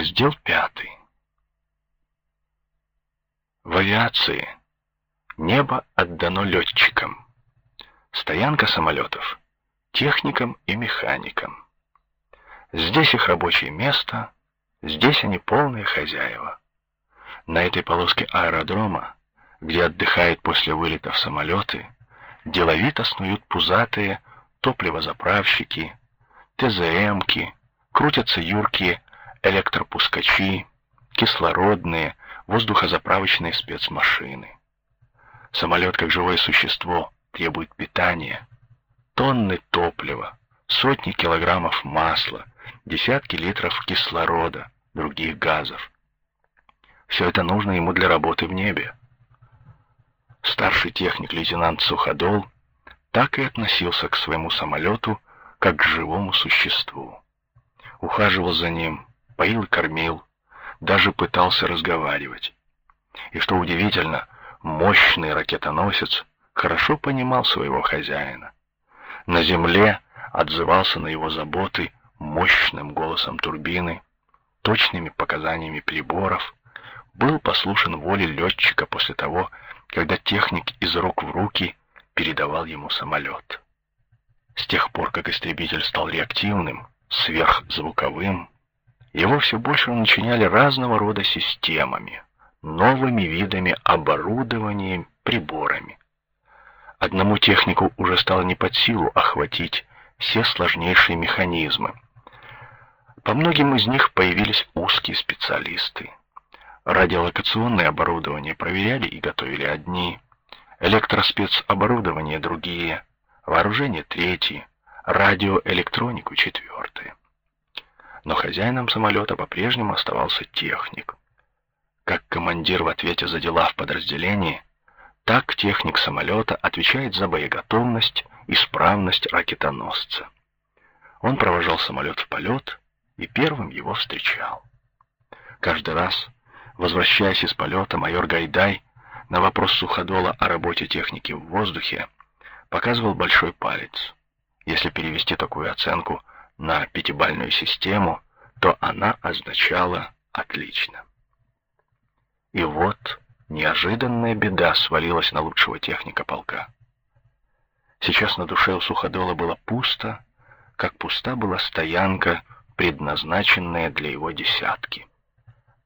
Раздел пятый. В авиации небо отдано летчикам, стоянка самолетов — техникам и механикам. Здесь их рабочее место, здесь они полные хозяева. На этой полоске аэродрома, где отдыхают после вылетов самолеты, деловито снуют пузатые топливозаправщики, ТЗМки, крутятся юркие электропускачи, кислородные, воздухозаправочные спецмашины. Самолет, как живое существо, требует питания. Тонны топлива, сотни килограммов масла, десятки литров кислорода, других газов. Все это нужно ему для работы в небе. Старший техник лейтенант Суходол так и относился к своему самолету, как к живому существу. Ухаживал за ним, поил и кормил, даже пытался разговаривать. И что удивительно, мощный ракетоносец хорошо понимал своего хозяина. На земле отзывался на его заботы мощным голосом турбины, точными показаниями приборов, был послушен воле летчика после того, когда техник из рук в руки передавал ему самолет. С тех пор, как истребитель стал реактивным, сверхзвуковым, его все больше начиняли разного рода системами, новыми видами оборудования, приборами. Одному технику уже стало не под силу охватить все сложнейшие механизмы. По многим из них появились узкие специалисты. Радиолокационное оборудование проверяли и готовили одни, электроспецоборудование другие, вооружение третьи, радиоэлектронику четвертые но хозяином самолета по-прежнему оставался техник. Как командир в ответе за дела в подразделении, так техник самолета отвечает за боеготовность, исправность ракетоносца. Он провожал самолет в полет и первым его встречал. Каждый раз, возвращаясь из полета, майор Гайдай на вопрос Суходола о работе техники в воздухе показывал большой палец. Если перевести такую оценку на пятибальную систему, то она означала «отлично». И вот неожиданная беда свалилась на лучшего техника полка. Сейчас на душе у Суходола было пусто, как пуста была стоянка, предназначенная для его десятки.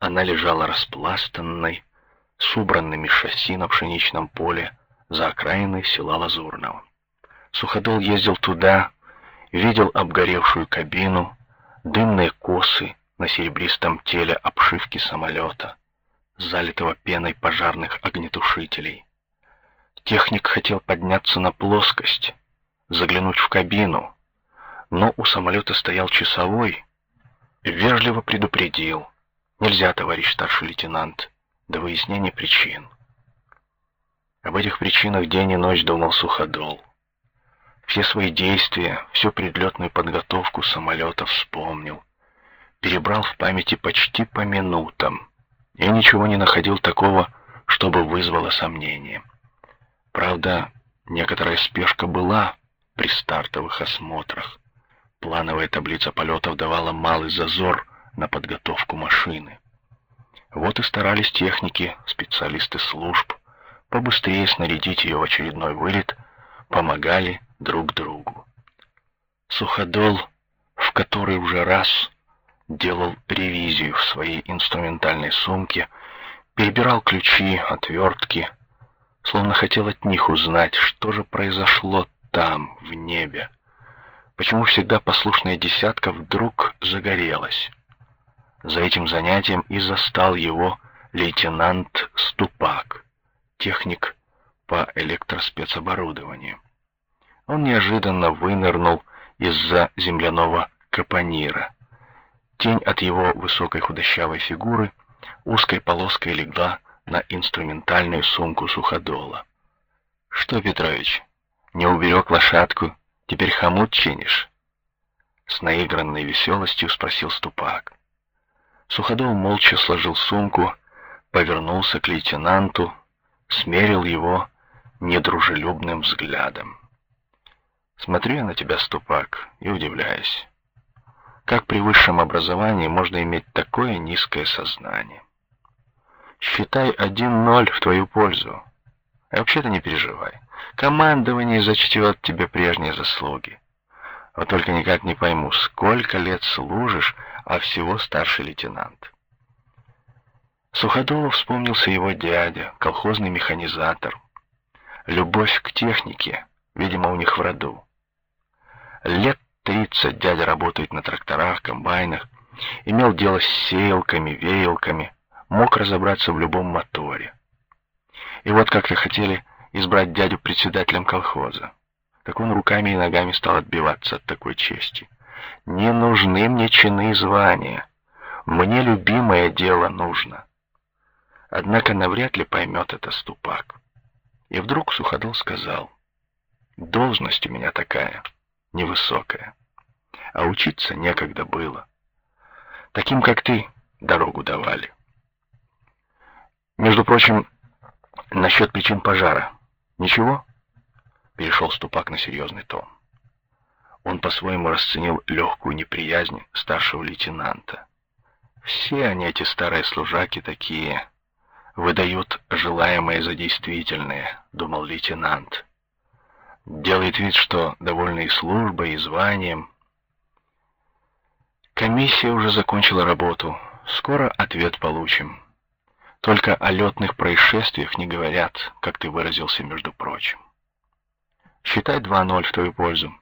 Она лежала распластанной, с убранными шасси на пшеничном поле за окраиной села Лазурного. Суходол ездил туда, видел обгоревшую кабину, дымные косы на серебристом теле обшивки самолета, залитого пеной пожарных огнетушителей. Техник хотел подняться на плоскость, заглянуть в кабину, но у самолета стоял часовой, вежливо предупредил. «Нельзя, товарищ старший лейтенант, до выяснения причин». Об этих причинах день и ночь думал Суходол. Все свои действия, всю предлетную подготовку самолета вспомнил. Перебрал в памяти почти по минутам. Я ничего не находил такого, чтобы вызвало сомнение. Правда, некоторая спешка была при стартовых осмотрах. Плановая таблица полетов давала малый зазор на подготовку машины. Вот и старались техники, специалисты служб, побыстрее снарядить ее в очередной вылет, помогали, друг другу. Суходол, в который уже раз делал ревизию в своей инструментальной сумке, перебирал ключи, отвертки, словно хотел от них узнать, что же произошло там, в небе. Почему всегда послушная десятка вдруг загорелась? За этим занятием и застал его лейтенант Ступак, техник по электроспецоборудованию он неожиданно вынырнул из-за земляного капонира. Тень от его высокой худощавой фигуры узкой полоской легла на инструментальную сумку суходола. «Что, Петрович, не уберег лошадку, теперь хомут чинишь?» С наигранной веселостью спросил Ступак. Суходол молча сложил сумку, повернулся к лейтенанту, смерил его недружелюбным взглядом. Смотрю я на тебя, ступак, и удивляюсь. Как при высшем образовании можно иметь такое низкое сознание? Считай 1-0 в твою пользу. А вообще-то не переживай. Командование зачтет тебе прежние заслуги. Вот только никак не пойму, сколько лет служишь, а всего старший лейтенант. Суходолу вспомнился его дядя, колхозный механизатор. Любовь к технике, видимо, у них в роду. Лет тридцать дядя работает на тракторах, комбайнах, имел дело с сеялками, веялками, мог разобраться в любом моторе. И вот как-то хотели избрать дядю председателем колхоза. Так он руками и ногами стал отбиваться от такой чести. Не нужны мне чины и звания. Мне любимое дело нужно. Однако навряд ли поймет это ступак. И вдруг Суходол сказал, «Должность у меня такая, невысокая, а учиться некогда было. Таким, как ты, дорогу давали. Между прочим, насчет причин пожара. Ничего?» Перешел Ступак на серьезный тон. Он по-своему расценил легкую неприязнь старшего лейтенанта. Все они, эти старые служаки, такие, выдают желаемое за действительное, думал лейтенант. Делает вид, что довольный службой и званием. Комиссия уже закончила работу. Скоро ответ получим. Только о летных происшествиях не говорят, как ты выразился, между прочим. Считай 2-0 в твою пользу.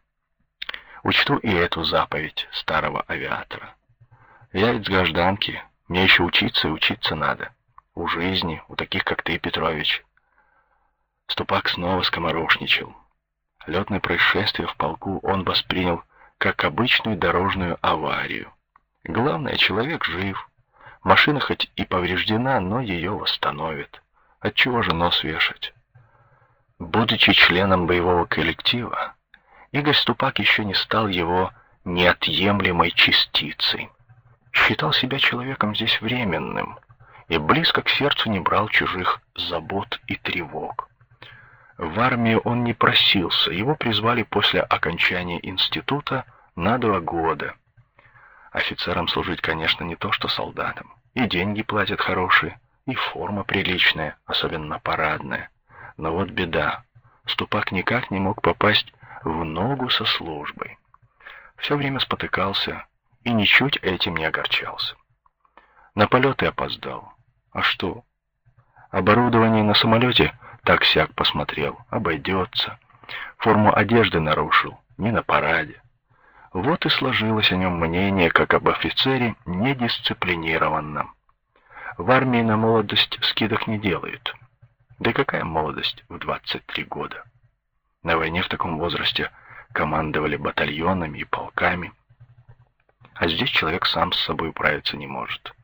Учту и эту заповедь старого авиатора. Я ведь с гражданки, мне еще учиться и учиться надо. У жизни, у таких, как ты, Петрович. Ступак снова скоморошничал. Летное происшествие в полку он воспринял как обычную дорожную аварию. Главное, человек жив. Машина хоть и повреждена, но ее восстановят. Отчего же нос вешать? Будучи членом боевого коллектива, Игорь Ступак еще не стал его неотъемлемой частицей. Считал себя человеком здесь временным и близко к сердцу не брал чужих забот и тревог. В армию он не просился, его призвали после окончания института на два года. Офицерам служить, конечно, не то что солдатам. И деньги платят хорошие, и форма приличная, особенно парадная. Но вот беда. Ступак никак не мог попасть в ногу со службой. Все время спотыкался и ничуть этим не огорчался. На полеты опоздал. А что? Оборудование на самолете так-сяк посмотрел, обойдется. Форму одежды нарушил, не на параде. Вот и сложилось о нем мнение, как об офицере недисциплинированном. В армии на молодость скидок не делают. Да какая молодость в 23 года? На войне в таком возрасте командовали батальонами и полками. А здесь человек сам с собой управиться не может.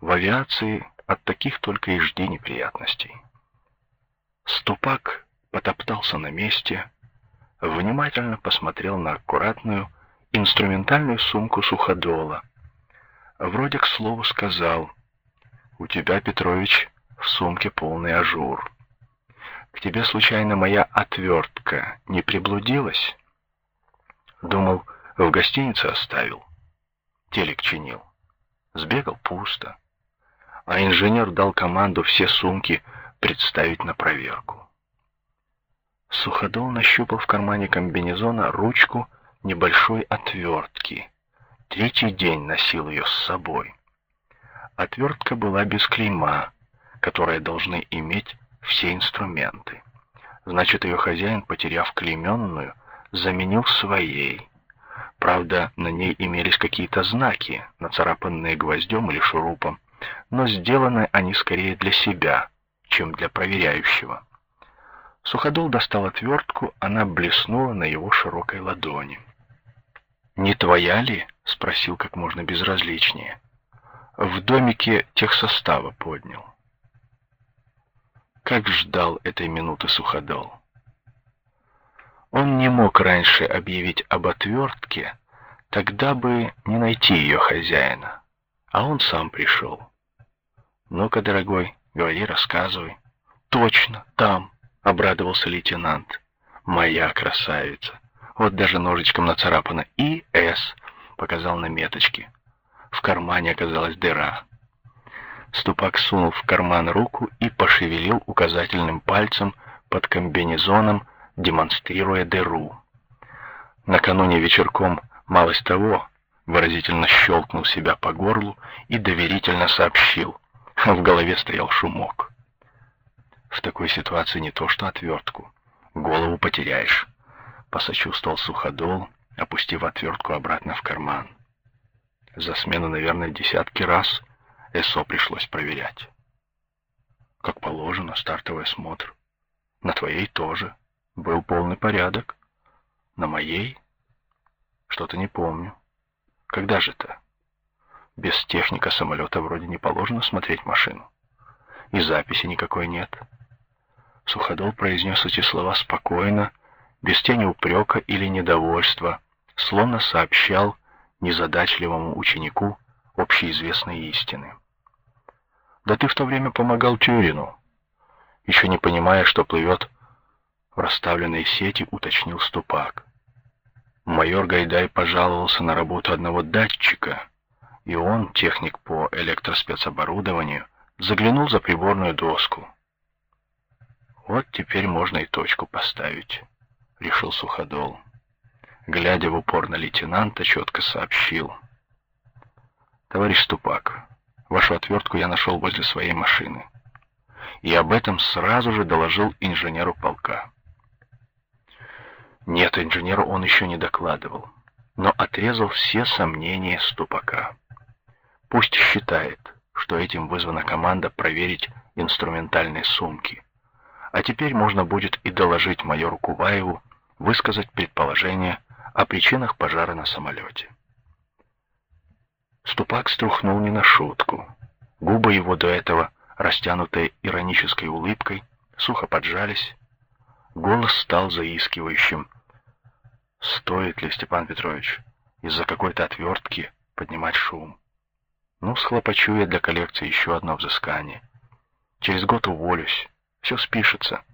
В авиации от таких только и жди неприятностей. Ступак потоптался на месте, внимательно посмотрел на аккуратную инструментальную сумку суходола. Вроде к слову сказал, «У тебя, Петрович, в сумке полный ажур. К тебе случайно моя отвертка не приблудилась? Думал, в гостинице оставил. Телек чинил. Сбегал пусто. А инженер дал команду все сумки представить на проверку. Суходол нащупал в кармане комбинезона ручку небольшой отвертки. Третий день носил ее с собой. Отвертка была без клейма, которые должны иметь все инструменты. Значит, ее хозяин, потеряв клейменную, заменил своей. Правда, на ней имелись какие-то знаки, нацарапанные гвоздем или шурупом, но сделаны они скорее для себя, чем для проверяющего. Суходол достал отвертку, она блеснула на его широкой ладони. «Не твоя ли?» — спросил как можно безразличнее. «В домике техсостава поднял». Как ждал этой минуты Суходол. Он не мог раньше объявить об отвертке, тогда бы не найти ее хозяина. А он сам пришел. «Ну-ка, дорогой, говори, рассказывай». «Точно, там», — обрадовался лейтенант. «Моя красавица. Вот даже ножичком нацарапано И.С. показал на меточки. В кармане оказалась дыра. Ступак сунул в карман руку и пошевелил указательным пальцем под комбинезоном, демонстрируя дыру. Накануне вечерком малость того выразительно щелкнул себя по горлу и доверительно сообщил. В голове стоял шумок. В такой ситуации не то что отвертку, голову потеряешь. Посочувствовал суходол, опустив отвертку обратно в карман. За смену, наверное, десятки раз ЭСО пришлось проверять. Как положено, стартовый осмотр. На твоей тоже. Был полный порядок. На моей? Что-то не помню. Когда же это? Без техника самолета вроде не положено смотреть машину. И записи никакой нет. Суходол произнес эти слова спокойно, без тени упрека или недовольства, словно сообщал незадачливому ученику общеизвестные истины. Да ты в то время помогал Тюрину. Еще не понимая, что плывет в расставленной сети, уточнил Ступак. Майор Гайдай пожаловался на работу одного датчика, и он, техник по электроспецоборудованию, заглянул за приборную доску. Вот теперь можно и точку поставить, решил Суходол. Глядя в упор на лейтенанта, четко сообщил. Товарищ Ступак, вашу отвертку я нашел возле своей машины. И об этом сразу же доложил инженеру полка. Нет, инженеру он еще не докладывал, но отрезал все сомнения Ступака. Пусть считает, что этим вызвана команда проверить инструментальные сумки. А теперь можно будет и доложить майору Куваеву, высказать предположение о причинах пожара на самолете. Ступак струхнул не на шутку. Губы его до этого, растянутые иронической улыбкой, сухо поджались. Голос стал заискивающим. Стоит ли, Степан Петрович, из-за какой-то отвертки поднимать шум? Ну, схлопочу я для коллекции еще одно взыскание. Через год уволюсь. Все спишется.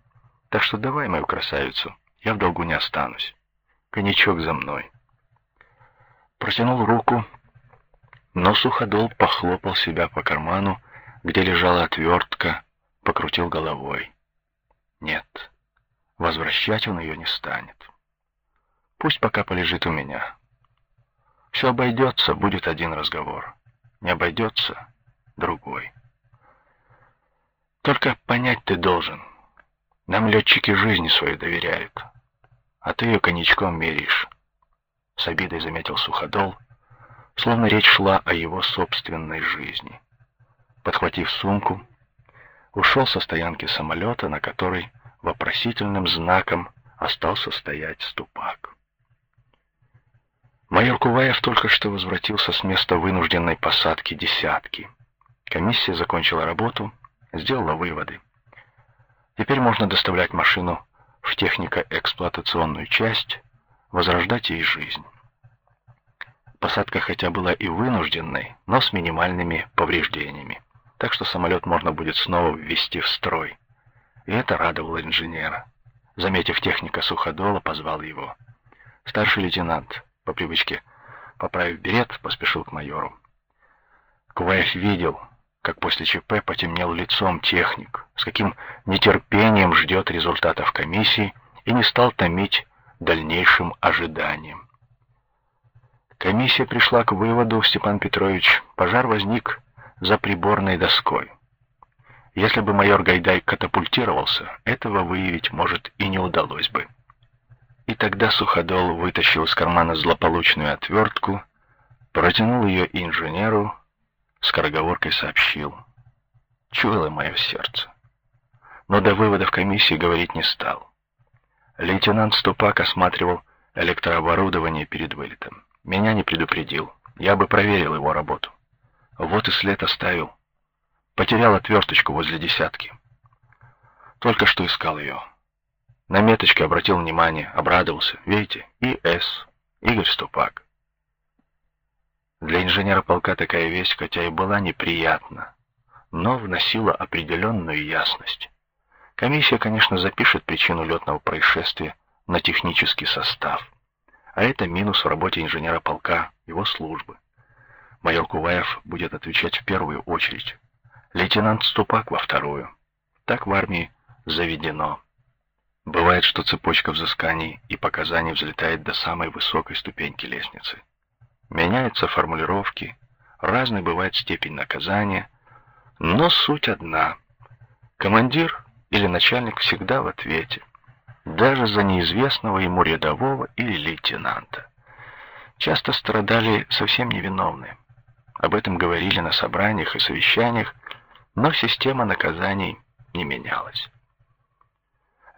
Так что давай мою красавицу, я в долгу не останусь. Коньячок за мной. Протянул руку, но суходол похлопал себя по карману, где лежала отвертка, покрутил головой. Нет, возвращать он ее не станет. Пусть пока полежит у меня. Все обойдется, будет один разговор. Не обойдется — другой. Только понять ты должен. Нам летчики жизни свою доверяют, а ты ее коньячком меришь. С обидой заметил Суходол, словно речь шла о его собственной жизни. Подхватив сумку, ушел со стоянки самолета, на которой вопросительным знаком остался стоять ступак. Майор Куваев только что возвратился с места вынужденной посадки десятки. Комиссия закончила работу, сделала выводы. Теперь можно доставлять машину в технико-эксплуатационную часть, возрождать ей жизнь. Посадка хотя была и вынужденной, но с минимальными повреждениями, так что самолет можно будет снова ввести в строй. И это радовало инженера. Заметив техника суходола, позвал его. «Старший лейтенант, по привычке, поправив берет, поспешил к майору. Куваев видел, как после ЧП потемнел лицом техник, с каким нетерпением ждет результатов комиссии и не стал томить дальнейшим ожиданием. Комиссия пришла к выводу, Степан Петрович, пожар возник за приборной доской. Если бы майор Гайдай катапультировался, этого выявить, может, и не удалось бы. И тогда Суходол вытащил из кармана злополучную отвертку, протянул ее инженеру, скороговоркой сообщил. Чуяло мое сердце. Но до выводов комиссии говорить не стал. Лейтенант Ступак осматривал электрооборудование перед вылетом. Меня не предупредил. Я бы проверил его работу. Вот и след оставил. Потерял отверточку возле десятки. Только что искал ее. На меточке обратил внимание, обрадовался. Видите? И С. Игорь Ступак. Для инженера полка такая вещь, хотя и была неприятна, но вносила определенную ясность. Комиссия, конечно, запишет причину летного происшествия на технический состав. А это минус в работе инженера полка, его службы. Майор Куваев будет отвечать в первую очередь. Лейтенант Ступак во вторую. Так в армии заведено. Бывает, что цепочка взысканий и показаний взлетает до самой высокой ступеньки лестницы. Меняются формулировки, разной бывает степень наказания, но суть одна. Командир или начальник всегда в ответе, даже за неизвестного ему рядового или лейтенанта. Часто страдали совсем невиновные. Об этом говорили на собраниях и совещаниях, но система наказаний не менялась.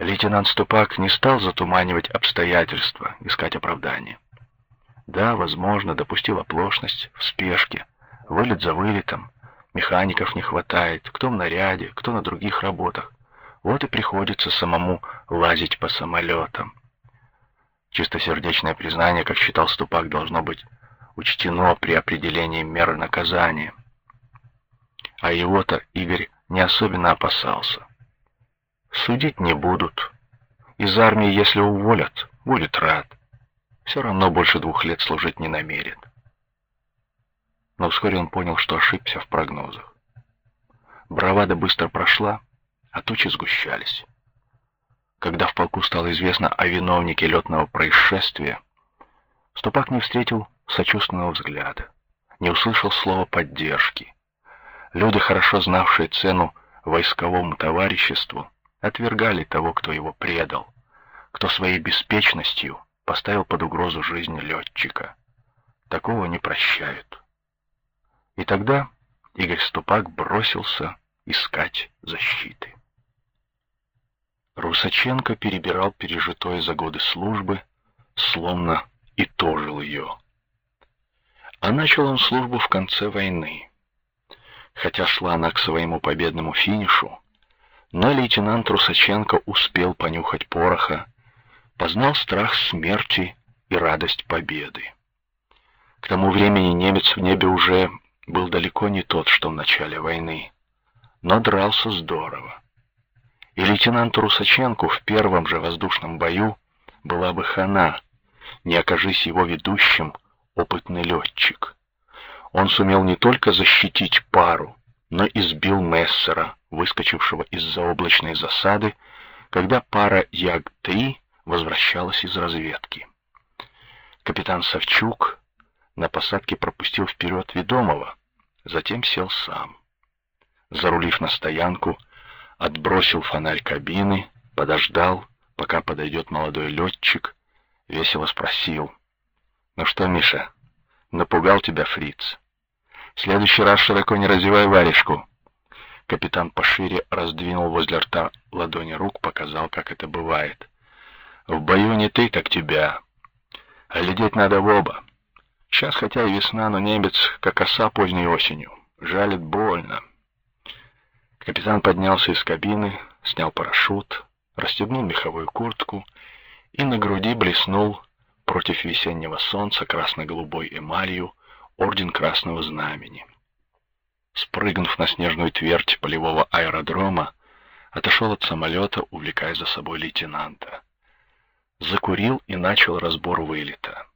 Лейтенант Ступак не стал затуманивать обстоятельства, искать оправдания. Да, возможно, допустил оплошность в спешке, вылет за вылетом, механиков не хватает, кто в наряде, кто на других работах. Вот и приходится самому лазить по самолетам. Чистосердечное признание, как считал Ступак, должно быть учтено при определении меры наказания. А его-то Игорь не особенно опасался. Судить не будут. Из армии, если уволят, будет рад. Все равно больше двух лет служить не намерен. Но вскоре он понял, что ошибся в прогнозах. Бравада быстро прошла, а тучи сгущались. Когда в полку стало известно о виновнике летного происшествия, Ступак не встретил сочувственного взгляда, не услышал слова поддержки. Люди, хорошо знавшие цену войсковому товариществу, отвергали того, кто его предал, кто своей беспечностью поставил под угрозу жизнь летчика. Такого не прощают. И тогда Игорь Ступак бросился искать защиты. Русаченко перебирал пережитое за годы службы, словно итожил ее. А начал он службу в конце войны. Хотя шла она к своему победному финишу, но лейтенант Русаченко успел понюхать пороха, познал страх смерти и радость победы. К тому времени немец в небе уже был далеко не тот, что в начале войны, но дрался здорово и лейтенанту Русаченку в первом же воздушном бою была бы хана, не окажись его ведущим опытный летчик. Он сумел не только защитить пару, но и сбил Мессера, выскочившего из заоблачной засады, когда пара Як-3 возвращалась из разведки. Капитан Савчук на посадке пропустил вперед ведомого, затем сел сам. Зарулив на стоянку, отбросил фонарь кабины, подождал, пока подойдет молодой летчик, весело спросил. «Ну что, Миша, напугал тебя фриц? В следующий раз широко не разевай варежку». Капитан пошире раздвинул возле рта ладони рук, показал, как это бывает. «В бою не ты, так тебя. А глядеть надо в оба. Сейчас хотя и весна, но немец, как оса поздней осенью. Жалит больно». Капитан поднялся из кабины, снял парашют, расстегнул меховую куртку и на груди блеснул против весеннего солнца красно-голубой эмалью орден Красного Знамени. Спрыгнув на снежную твердь полевого аэродрома, отошел от самолета, увлекая за собой лейтенанта. Закурил и начал разбор вылета.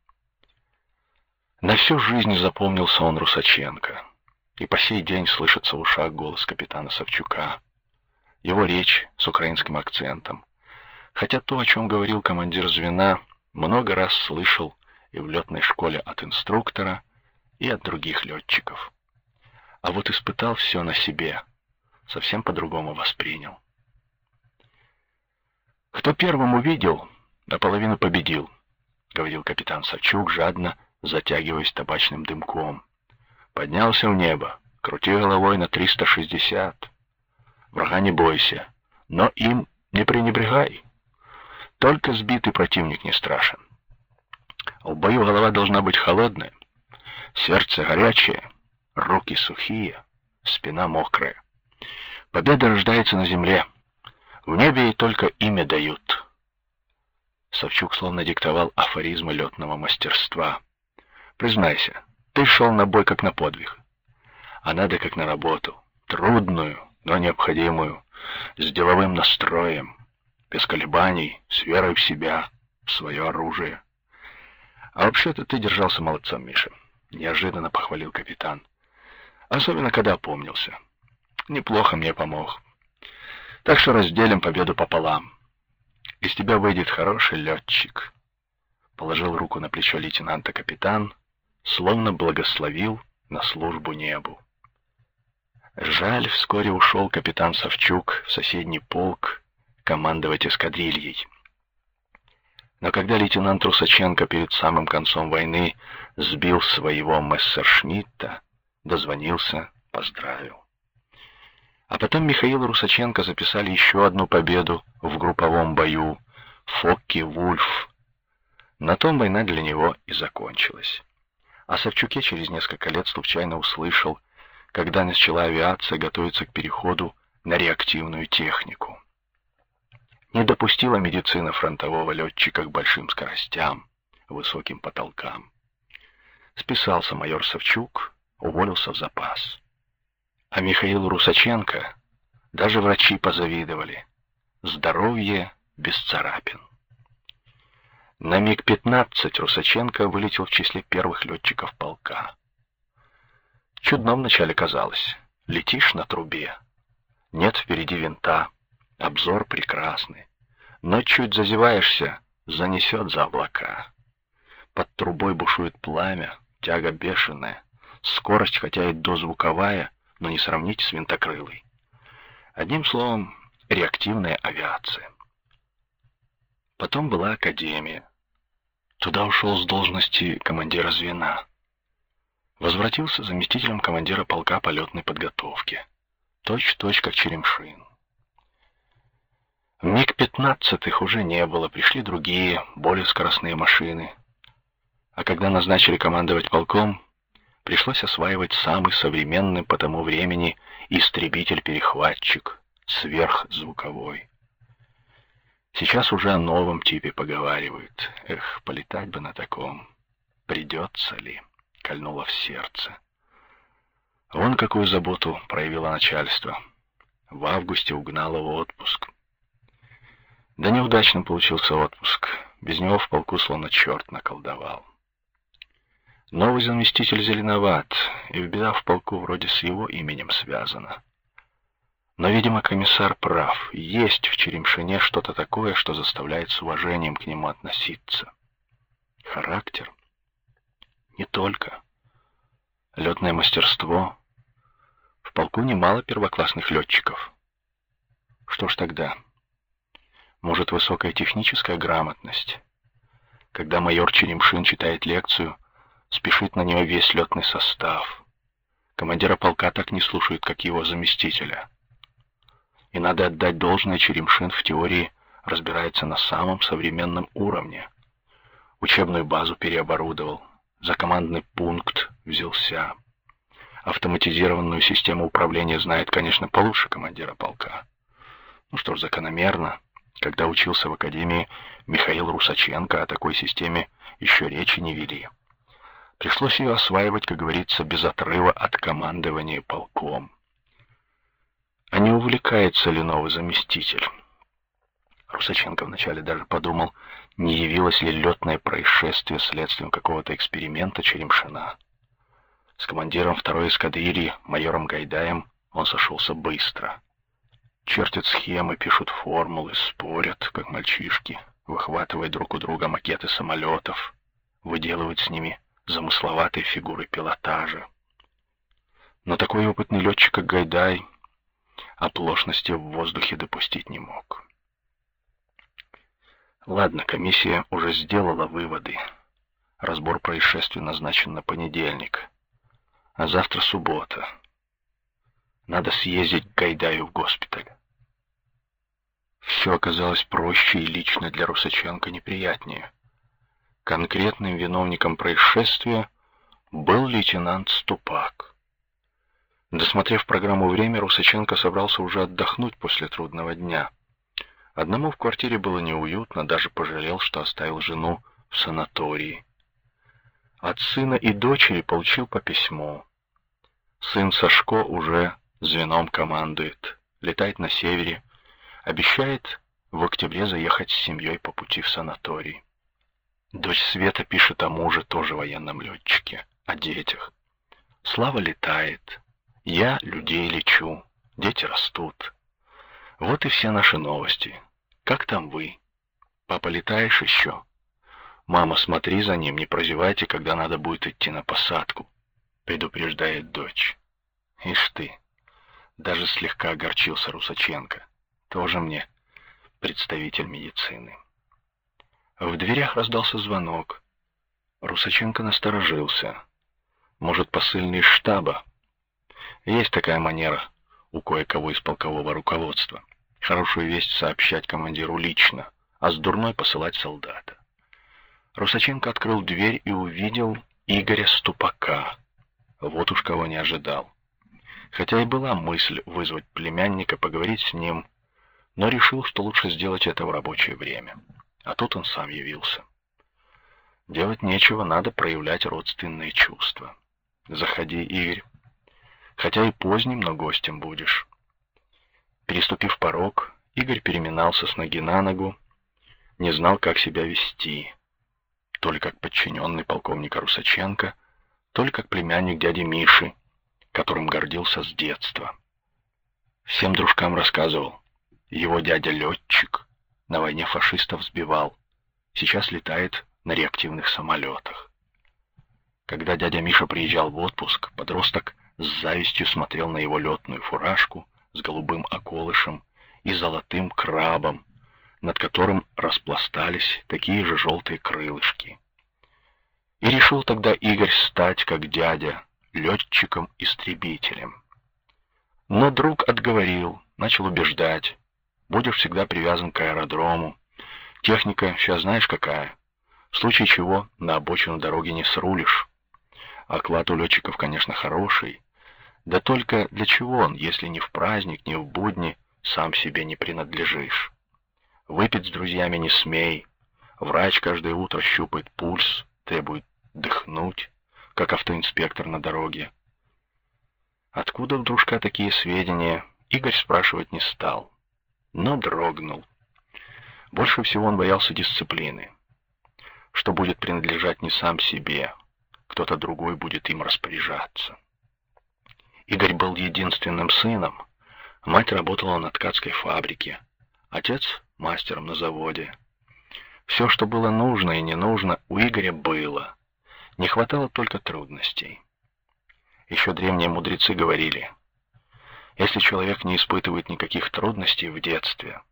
На всю жизнь запомнился он Русаченко и по сей день слышится в ушах голос капитана Савчука, его речь с украинским акцентом. Хотя то, о чем говорил командир звена, много раз слышал и в летной школе от инструктора, и от других летчиков. А вот испытал все на себе, совсем по-другому воспринял. Кто первым увидел, наполовину победил, говорил капитан Савчук, жадно затягиваясь табачным дымком. Поднялся в небо, крути головой на 360. Врага не бойся, но им не пренебрегай. Только сбитый противник не страшен. В бою голова должна быть холодная, сердце горячее, руки сухие, спина мокрая. Победа рождается на земле. В небе ей только имя дают. Савчук словно диктовал афоризмы летного мастерства. Признайся, ты шел на бой как на подвиг, а надо как на работу, трудную, но необходимую, с деловым настроем, без колебаний, с верой в себя, в свое оружие. А вообще-то ты держался молодцом, Миша. Неожиданно похвалил капитан. Особенно, когда опомнился. Неплохо мне помог. Так что разделим победу пополам. Из тебя выйдет хороший летчик. Положил руку на плечо лейтенанта капитан, словно благословил на службу небу. Жаль, вскоре ушел капитан Савчук в соседний полк командовать эскадрильей. Но когда лейтенант Русаченко перед самым концом войны сбил своего мессершмитта, дозвонился, поздравил. А потом Михаил Русаченко записали еще одну победу в групповом бою Фокки-Вульф. На том война для него и закончилась. А Савчуке через несколько лет случайно услышал, когда начала авиация готовиться к переходу на реактивную технику. Не допустила медицина фронтового летчика к большим скоростям, высоким потолкам. Списался майор Савчук, уволился в запас. А Михаилу Русаченко даже врачи позавидовали. Здоровье без царапин. На МиГ-15 Русаченко вылетел в числе первых летчиков полка. Чудно вначале казалось. Летишь на трубе. Нет впереди винта. Обзор прекрасный. Но чуть зазеваешься, занесет за облака. Под трубой бушует пламя, тяга бешеная. Скорость хотя и дозвуковая, но не сравнить с винтокрылой. Одним словом, реактивная авиация. Потом была академия. Туда ушел с должности командира звена. Возвратился заместителем командира полка полетной подготовки. Точь-точь, как Черемшин. МиГ-15 уже не было, пришли другие, более скоростные машины. А когда назначили командовать полком, пришлось осваивать самый современный по тому времени истребитель-перехватчик, сверхзвуковой. Сейчас уже о новом типе поговаривают. Эх, полетать бы на таком. Придется ли? Кольнуло в сердце. Вон какую заботу проявило начальство. В августе угнало в отпуск. Да неудачно получился отпуск. Без него в полку словно черт наколдовал. Новый заместитель зеленоват, и беда в полку вроде с его именем связано. Но, видимо, комиссар прав. Есть в Черемшине что-то такое, что заставляет с уважением к нему относиться. Характер? Не только. Летное мастерство. В полку немало первоклассных летчиков. Что ж тогда? Может, высокая техническая грамотность? Когда майор Черемшин читает лекцию, спешит на нее весь летный состав. Командира полка так не слушают, как его заместителя. И надо отдать должное, Черемшин в теории разбирается на самом современном уровне. Учебную базу переоборудовал, за командный пункт взялся. Автоматизированную систему управления знает, конечно, получше командира полка. Ну что ж, закономерно. Когда учился в академии, Михаил Русаченко о такой системе еще речи не вели. Пришлось ее осваивать, как говорится, без отрыва от командования полком. А не увлекается ли новый заместитель? Русаченко вначале даже подумал, не явилось ли летное происшествие следствием какого-то эксперимента Черемшина. С командиром второй эскадрильи, майором Гайдаем, он сошелся быстро. Чертят схемы, пишут формулы, спорят, как мальчишки, выхватывая друг у друга макеты самолетов, выделывают с ними замысловатые фигуры пилотажа. Но такой опытный летчик, как Гайдай, оплошности в воздухе допустить не мог. Ладно, комиссия уже сделала выводы. Разбор происшествия назначен на понедельник, а завтра суббота. Надо съездить к Гайдаю в госпиталь. Все оказалось проще и лично для Русаченко неприятнее. Конкретным виновником происшествия был лейтенант Ступак. Досмотрев программу «Время», Русаченко собрался уже отдохнуть после трудного дня. Одному в квартире было неуютно, даже пожалел, что оставил жену в санатории. От сына и дочери получил по письму. Сын Сашко уже звеном командует, летает на севере, обещает в октябре заехать с семьей по пути в санаторий. Дочь Света пишет о муже, тоже военном летчике, о детях. Слава летает, я людей лечу, дети растут. Вот и все наши новости. Как там вы? Папа, летаешь еще? Мама, смотри за ним, не прозевайте, когда надо будет идти на посадку, предупреждает дочь. Ишь ты, даже слегка огорчился Русаченко. Тоже мне представитель медицины. В дверях раздался звонок. Русаченко насторожился. Может, посыльный штаба? Есть такая манера у кое-кого из полкового руководства. Хорошую весть сообщать командиру лично, а с дурной посылать солдата. Русаченко открыл дверь и увидел Игоря Ступака. Вот уж кого не ожидал. Хотя и была мысль вызвать племянника, поговорить с ним, но решил, что лучше сделать это в рабочее время. А тут он сам явился. Делать нечего, надо проявлять родственные чувства. Заходи, Игорь. Хотя и поздним, но гостем будешь. Переступив порог, Игорь переминался с ноги на ногу, не знал, как себя вести то ли как подчиненный полковника Русаченко, то ли как племянник дяди Миши, которым гордился с детства. Всем дружкам рассказывал. Его дядя летчик, на войне фашистов сбивал, сейчас летает на реактивных самолетах. Когда дядя Миша приезжал в отпуск, подросток с завистью смотрел на его летную фуражку с голубым околышем и золотым крабом, над которым распластались такие же желтые крылышки. И решил тогда Игорь стать, как дядя, летчиком-истребителем. Но друг отговорил, начал убеждать. Будешь всегда привязан к аэродрому. Техника сейчас знаешь какая. В случае чего на обочину дороги не срулишь. Оклад у летчиков, конечно, хороший. Да только для чего он, если ни в праздник, ни в будни сам себе не принадлежишь? Выпить с друзьями не смей. Врач каждое утро щупает пульс, требует дыхнуть, как автоинспектор на дороге. Откуда у дружка такие сведения, Игорь спрашивать не стал, но дрогнул. Больше всего он боялся дисциплины, что будет принадлежать не сам себе, кто-то другой будет им распоряжаться. Игорь был единственным сыном, мать работала на ткацкой фабрике, отец мастером на заводе. Все, что было нужно и не нужно, у Игоря было. Не хватало только трудностей. Еще древние мудрецы говорили, если человек не испытывает никаких трудностей в детстве,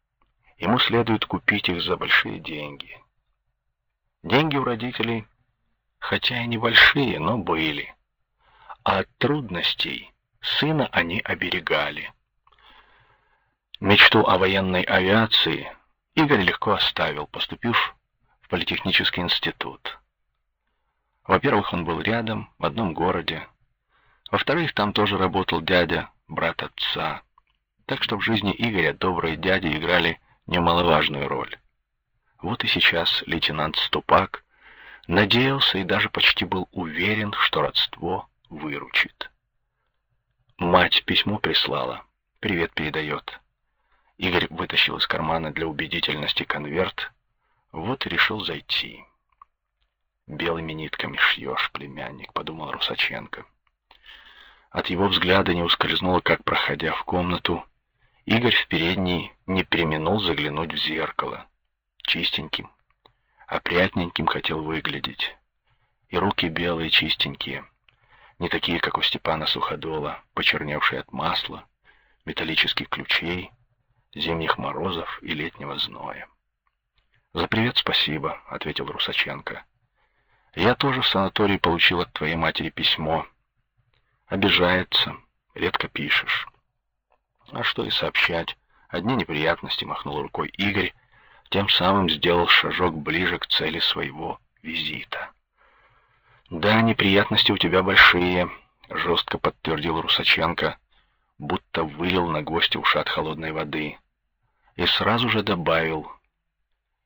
ему следует купить их за большие деньги. Деньги у родителей, хотя и небольшие, но были. А от трудностей сына они оберегали. Мечту о военной авиации Игорь легко оставил, поступив в политехнический институт. Во-первых, он был рядом, в одном городе. Во-вторых, там тоже работал дядя, брат отца. Так что в жизни Игоря добрые дяди играли немаловажную роль. Вот и сейчас лейтенант Ступак надеялся и даже почти был уверен, что родство выручит. Мать письмо прислала. Привет передает. Игорь вытащил из кармана для убедительности конверт, вот и решил зайти. «Белыми нитками шьешь, племянник», — подумал Русаченко. От его взгляда не ускользнуло, как, проходя в комнату, Игорь в передней не применул заглянуть в зеркало. Чистеньким, опрятненьким хотел выглядеть. И руки белые, чистенькие, не такие, как у Степана Суходола, почерневшие от масла, металлических ключей — зимних морозов и летнего зноя. «За привет спасибо», — ответил Русаченко. «Я тоже в санатории получил от твоей матери письмо. Обижается, редко пишешь». «А что и сообщать. Одни неприятности», — махнул рукой Игорь, тем самым сделал шажок ближе к цели своего визита. «Да, неприятности у тебя большие», — жестко подтвердил Русаченко, будто вылил на гостя ушат холодной воды и сразу же добавил,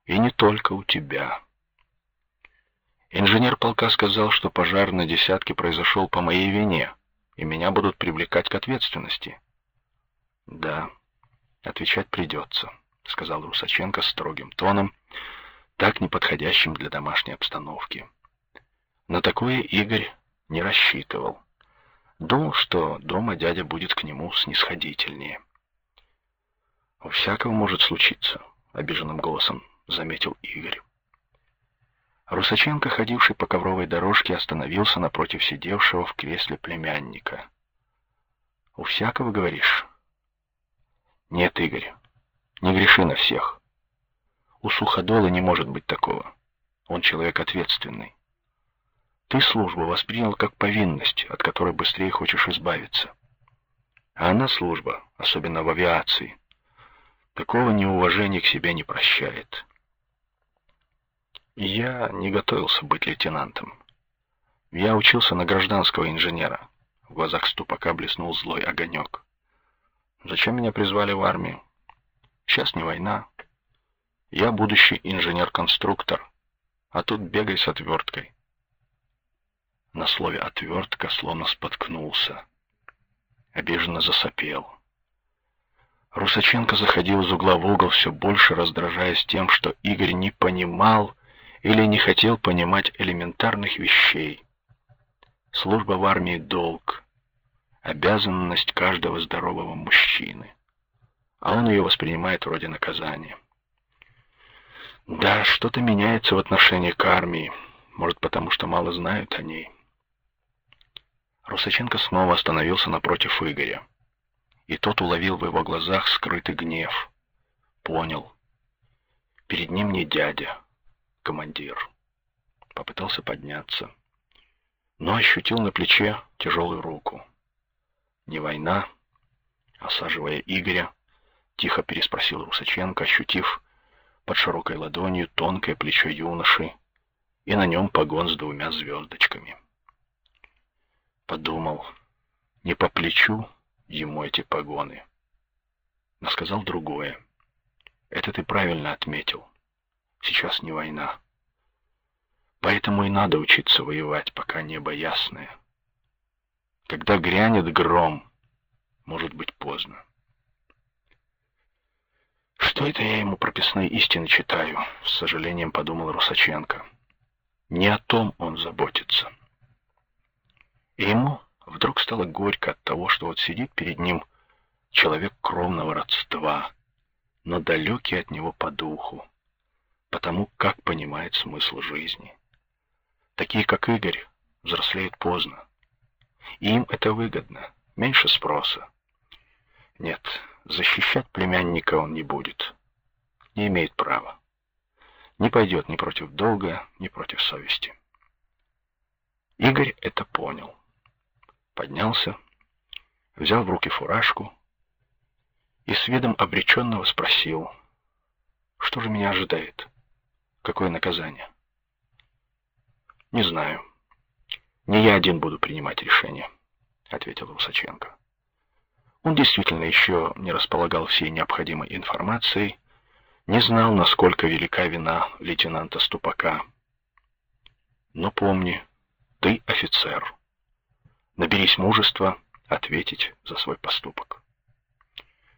и не только у тебя. Инженер полка сказал, что пожар на десятке произошел по моей вине, и меня будут привлекать к ответственности. Да, отвечать придется, сказал Русаченко строгим тоном, так неподходящим для домашней обстановки. На такое Игорь не рассчитывал. Думал, что дома дядя будет к нему снисходительнее. «У всякого может случиться», — обиженным голосом заметил Игорь. Русаченко, ходивший по ковровой дорожке, остановился напротив сидевшего в кресле племянника. «У всякого, говоришь?» «Нет, Игорь, не греши на всех. У Суходола не может быть такого. Он человек ответственный. Ты службу воспринял как повинность, от которой быстрее хочешь избавиться. А она служба, особенно в авиации, такого неуважения к себе не прощает. Я не готовился быть лейтенантом. Я учился на гражданского инженера. В глазах ступака блеснул злой огонек. Зачем меня призвали в армию? Сейчас не война. Я будущий инженер-конструктор, а тут бегай с отверткой. На слове «отвертка» словно споткнулся. Обиженно засопел. Русаченко заходил из угла в угол, все больше раздражаясь тем, что Игорь не понимал или не хотел понимать элементарных вещей. Служба в армии — долг, обязанность каждого здорового мужчины, а он ее воспринимает вроде наказания. Да, что-то меняется в отношении к армии, может, потому что мало знают о ней. Русаченко снова остановился напротив Игоря. И тот уловил в его глазах скрытый гнев. Понял. Перед ним не дядя, командир. Попытался подняться, но ощутил на плече тяжелую руку. Не война, осаживая Игоря, тихо переспросил Русаченко, ощутив под широкой ладонью тонкое плечо юноши и на нем погон с двумя звездочками. Подумал, не по плечу ему эти погоны. Но сказал другое. Это ты правильно отметил. Сейчас не война. Поэтому и надо учиться воевать, пока небо ясное. Когда грянет гром, может быть поздно. Что это я ему прописные истины читаю, с сожалением подумал Русаченко. Не о том он заботится. И ему вдруг стало горько от того, что вот сидит перед ним человек кровного родства, но далекий от него по духу, потому как понимает смысл жизни. Такие, как Игорь, взрослеют поздно. И им это выгодно, меньше спроса. Нет, защищать племянника он не будет. Не имеет права. Не пойдет ни против долга, ни против совести. Игорь это понял поднялся, взял в руки фуражку и с видом обреченного спросил, что же меня ожидает, какое наказание. Не знаю. Не я один буду принимать решение, ответил Русаченко. Он действительно еще не располагал всей необходимой информацией, не знал, насколько велика вина лейтенанта Ступака. Но помни, ты офицер. Наберись мужества ответить за свой поступок.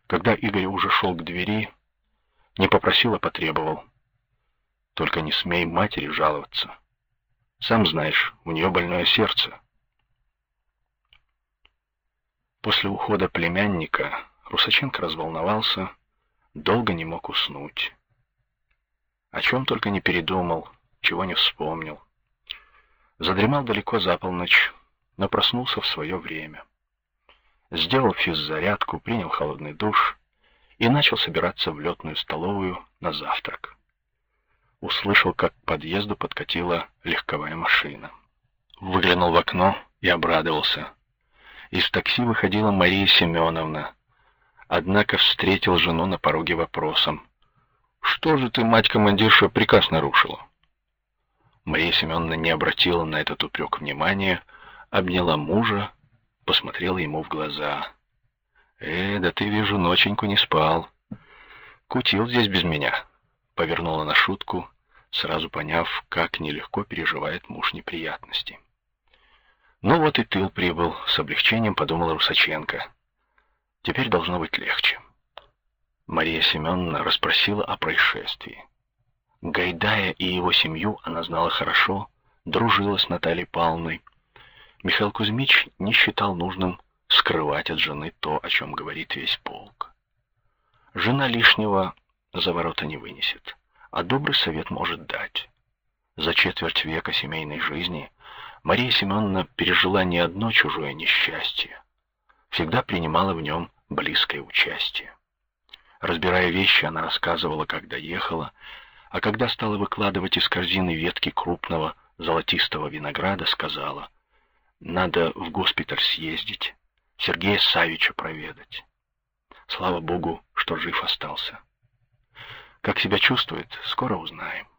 Когда Игорь уже шел к двери, не попросил, а потребовал. Только не смей матери жаловаться. Сам знаешь, у нее больное сердце. После ухода племянника Русаченко разволновался, долго не мог уснуть. О чем только не передумал, чего не вспомнил. Задремал далеко за полночь, но проснулся в свое время. Сделал физзарядку, принял холодный душ и начал собираться в летную столовую на завтрак. Услышал, как к подъезду подкатила легковая машина. Выглянул в окно и обрадовался. Из такси выходила Мария Семеновна, однако встретил жену на пороге вопросом. «Что же ты, мать командирша, приказ нарушила?» Мария Семеновна не обратила на этот упрек внимания, обняла мужа, посмотрела ему в глаза. «Э, да ты, вижу, ноченьку не спал. Кутил здесь без меня», — повернула на шутку, сразу поняв, как нелегко переживает муж неприятности. «Ну вот и тыл прибыл», — с облегчением подумала Русаченко. «Теперь должно быть легче». Мария Семеновна расспросила о происшествии. Гайдая и его семью она знала хорошо, дружила с Натальей Павловной. Михаил Кузьмич не считал нужным скрывать от жены то, о чем говорит весь полк. Жена лишнего за ворота не вынесет, а добрый совет может дать. За четверть века семейной жизни Мария Семеновна пережила не одно чужое несчастье, всегда принимала в нем близкое участие. Разбирая вещи, она рассказывала, как доехала, а когда стала выкладывать из корзины ветки крупного золотистого винограда, сказала, «Надо в госпиталь съездить, Сергея Савича проведать. Слава Богу, что жив остался. Как себя чувствует, скоро узнаем.